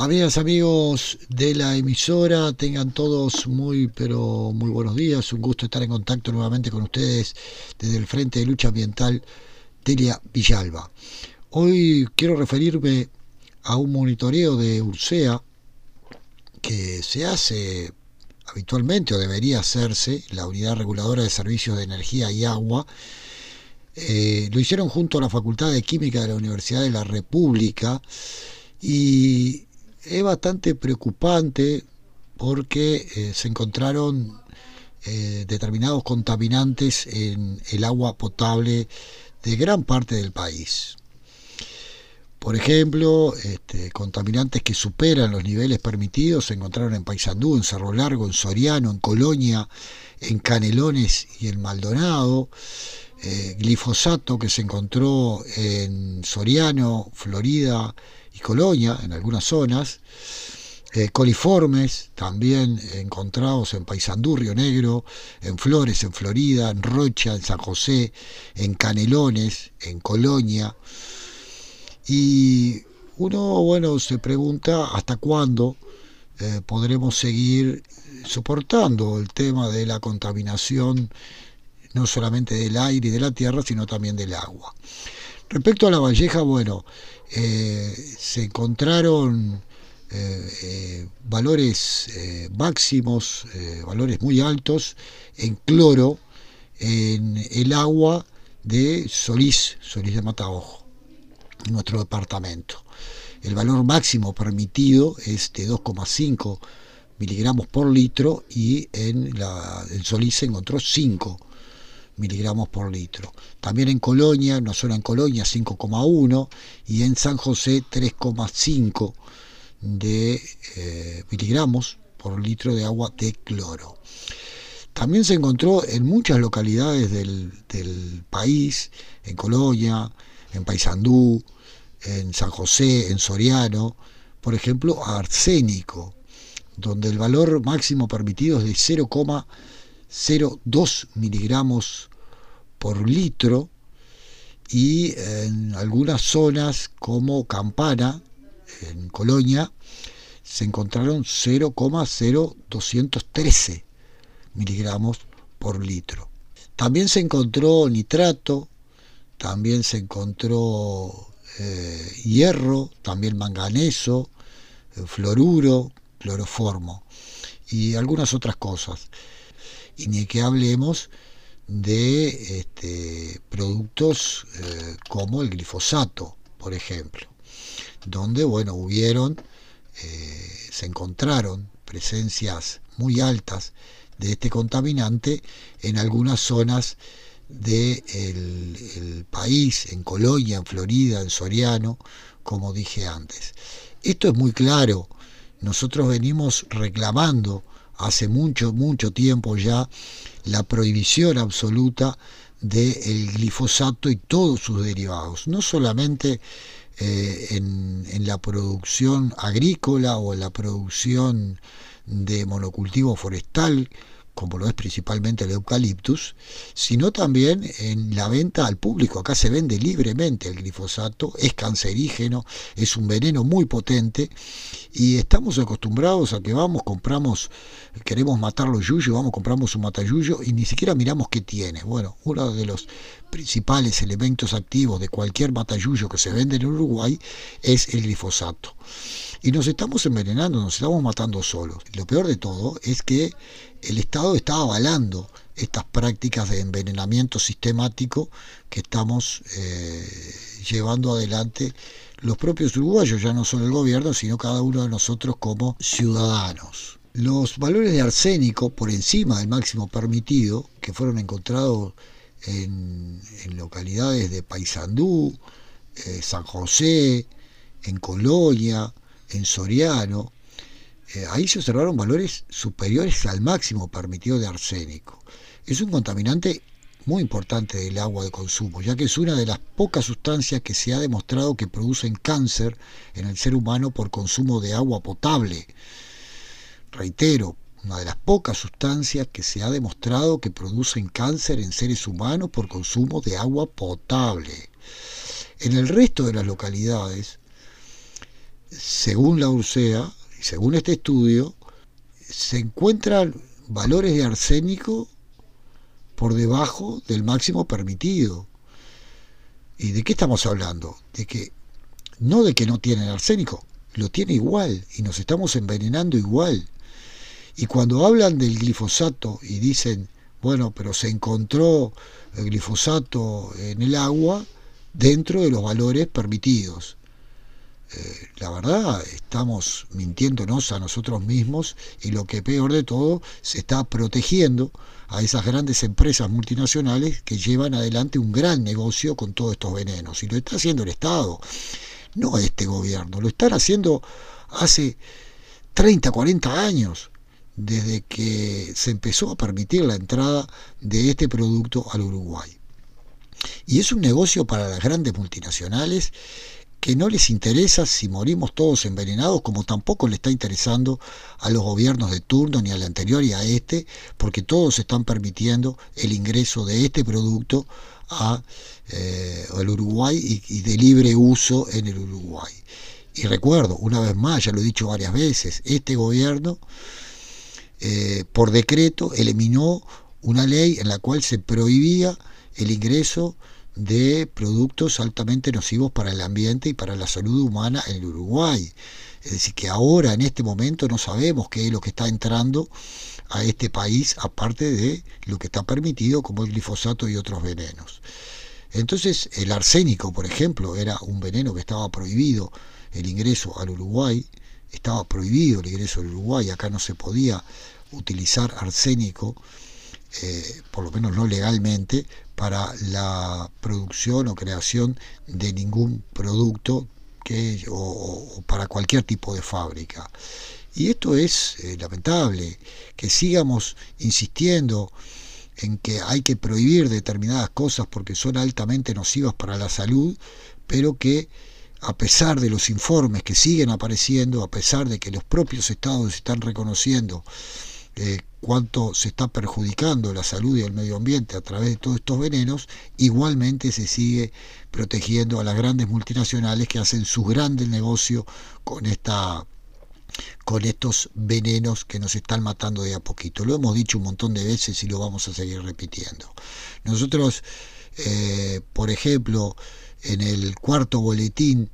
Amigas, amigos de la emisora, tengan todos muy, pero muy buenos días. Un gusto estar en contacto nuevamente con ustedes desde el Frente de Lucha Ambiental Telia Villalba. Hoy quiero referirme a un monitoreo de Ursea que se hace habitualmente o debería hacerse, la Unidad Reguladora de Servicios de Energía y Agua. Eh, lo hicieron junto a la Facultad de Química de la Universidad de la República y es bastante preocupante porque eh, se encontraron eh, determinados contaminantes en el agua potable de gran parte del país. Por ejemplo, este, contaminantes que superan los niveles permitidos se encontraron en Paysandú, en Cerro Largo, en Soriano, en Colonia, en Canelones y en Maldonado. Eh, glifosato que se encontró en Soriano, Florida, colonia en algunas zonas, eh, coliformes también encontrados en Paysandú, Río Negro, en Flores, en Florida, en Rocha, en San José, en Canelones, en Colonia. Y uno, bueno, se pregunta hasta cuándo eh, podremos seguir soportando el tema de la contaminación, no solamente del aire y de la tierra, sino también del agua. Respecto a la Valleja, bueno, eh, se encontraron eh, eh, valores máximos, valores muy altos en cloro en el agua de Solís, Solís de Mataojo, en nuestro departamento. El valor máximo permitido es de 2,5 miligramos por litro y en la, el Solís se encontró 5 miligramos por litro. También en Colonia, una zona en Colonia 5,1 y en San José 3,5 de eh, miligramos por litro de agua de cloro. También se encontró en muchas localidades del, del país, en Colonia, en Paysandú, en San José, en Soriano, por ejemplo, arsénico, donde el valor máximo permitido es de 0,5 0,2 miligramos por litro y en algunas zonas como Campana, en Colonia, se encontraron 0,0213 miligramos por litro. También se encontró nitrato, también se encontró eh, hierro, también manganeso, eh, fluoruro, cloroformo y algunas otras cosas y ni que hablemos de este, productos eh, como el glifosato, por ejemplo, donde, bueno, hubieron, eh, se encontraron presencias muy altas de este contaminante en algunas zonas del el país, en Colonia, en Florida, en Soriano, como dije antes. Esto es muy claro. Nosotros venimos reclamando hace mucho, mucho tiempo ya la prohibición absoluta del glifosato y todos sus derivados, no solamente eh, en, en, la producción agrícola o en la producción de monocultivo forestal, como lo es principalmente el eucaliptus, sino también en la venta al público. Acá se vende libremente el glifosato, es cancerígeno, es un veneno muy potente y estamos acostumbrados a que vamos, compramos, queremos matar los yuyos, vamos, compramos un matayuyo y ni siquiera miramos qué tiene. Bueno, uno de los principales elementos activos de cualquier matayuyo que se vende en Uruguay es el glifosato. Y nos estamos envenenando, nos estamos matando solos. Lo peor de todo es que el Estado está avalando estas prácticas de envenenamiento sistemático que estamos eh, llevando adelante los propios uruguayos, ya no solo el gobierno, sino cada uno de nosotros como ciudadanos. Los valores de arsénico por encima del máximo permitido, que fueron encontrados en, localidades de Paysandú, eh, San José, en Colonia, en Soriano, eh, ahí se observaron valores superiores al máximo permitido de arsénico. Es un contaminante muy importante del agua de consumo, ya que es una de las pocas sustancias que se ha demostrado que producen cáncer en el ser humano por consumo de agua potable. Reitero, una de las pocas sustancias que se ha demostrado que producen cáncer en seres humanos por consumo de agua potable. En el resto de las localidades, según la URSEA y según este estudio, se encuentran valores de arsénico por debajo del máximo permitido. ¿Y de qué estamos hablando? De que no de que no tienen arsénico, lo tiene igual y nos estamos envenenando igual. Y cuando hablan del glifosato y dicen, bueno, pero se encontró el glifosato en el agua dentro de los valores permitidos. La verdad, estamos mintiéndonos a nosotros mismos y lo que peor de todo, se está protegiendo a esas grandes empresas multinacionales que llevan adelante un gran negocio con todos estos venenos. Y lo está haciendo el Estado, no este gobierno, lo están haciendo hace 30, 40 años desde que se empezó a permitir la entrada de este producto al Uruguay. Y es un negocio para las grandes multinacionales que no les interesa si morimos todos envenenados, como tampoco le está interesando a los gobiernos de turno, ni al anterior y a este, porque todos están permitiendo el ingreso de este producto a, eh, al Uruguay y, de libre uso en el Uruguay. Y recuerdo, una vez más, ya lo he dicho varias veces, este gobierno eh, por decreto eliminó una ley en la cual se prohibía el ingreso de productos altamente nocivos para el ambiente y para la salud humana en Uruguay. Es decir, que ahora en este momento no sabemos qué es lo que está entrando a este país, aparte de lo que está permitido, como el glifosato y otros venenos. Entonces, el arsénico, por ejemplo, era un veneno que estaba prohibido el ingreso al Uruguay, estaba prohibido el ingreso al Uruguay, acá no se podía utilizar arsénico, eh, por lo menos no legalmente, para la producción o creación de ningún producto que, o, para cualquier tipo de fábrica. Y esto es eh, lamentable, que sigamos insistiendo en que hay que prohibir determinadas cosas porque son altamente nocivas para la salud, pero que a pesar de los informes que siguen apareciendo, a pesar de que los propios estados están reconociendo eh, cuánto se está perjudicando la salud y el medio ambiente a través de todos estos venenos, igualmente se sigue protegiendo a las grandes multinacionales que hacen su grande negocio con esta con estos venenos que nos están matando de a poquito. Lo hemos dicho un montón de veces y lo vamos a seguir repitiendo. Nosotros, eh, por ejemplo, en el cuarto boletín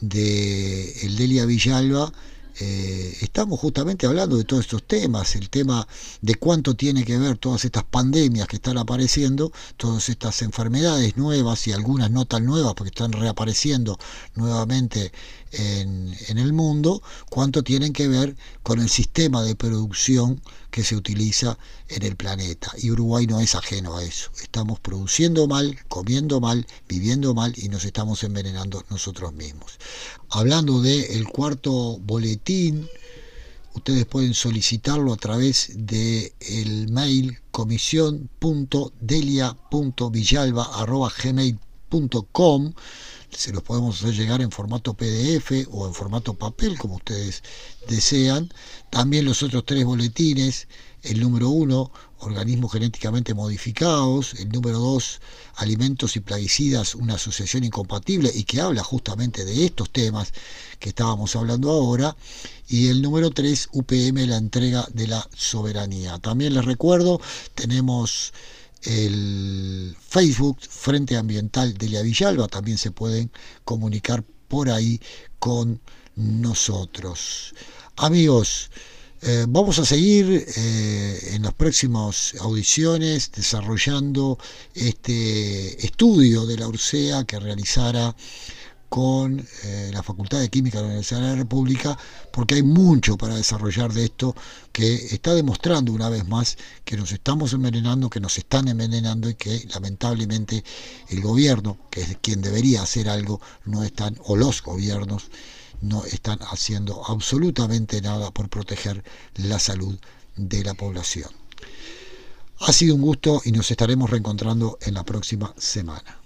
de el Delia Villalba, eh, estamos justamente hablando de todos estos temas, el tema de cuánto tiene que ver todas estas pandemias que están apareciendo, todas estas enfermedades nuevas y algunas no tan nuevas porque están reapareciendo nuevamente en, el mundo, cuánto tienen que ver con el sistema de producción que se utiliza en el planeta. Y Uruguay no es ajeno a eso. Estamos produciendo mal, comiendo mal, viviendo mal y nos estamos envenenando nosotros mismos. Hablando del cuarto boletín, ustedes pueden solicitarlo a través del el mail comisión.delia.villalba.gmail.com se los podemos hacer llegar en formato PDF o en formato papel, como ustedes desean. También los otros tres boletines, el número uno, organismos genéticamente modificados, el número dos, alimentos y plaguicidas, una asociación incompatible y que habla justamente de estos temas que estábamos hablando ahora, y el número tres, UPM, la entrega de la soberanía. También les recuerdo, tenemos el Facebook Frente Ambiental de La Villalba, también se pueden comunicar por ahí con nosotros. Amigos, eh, vamos a seguir eh, en las próximas audiciones desarrollando este estudio de la URSEA que realizara con eh, la Facultad de Química de la Universidad de la República, porque hay mucho para desarrollar de esto que está demostrando una vez más que nos estamos envenenando, que nos están envenenando y que lamentablemente el gobierno, que es quien debería hacer algo, no están, o los gobiernos, no están haciendo absolutamente nada por proteger la salud de la población. Ha sido un gusto y nos estaremos reencontrando en la próxima semana.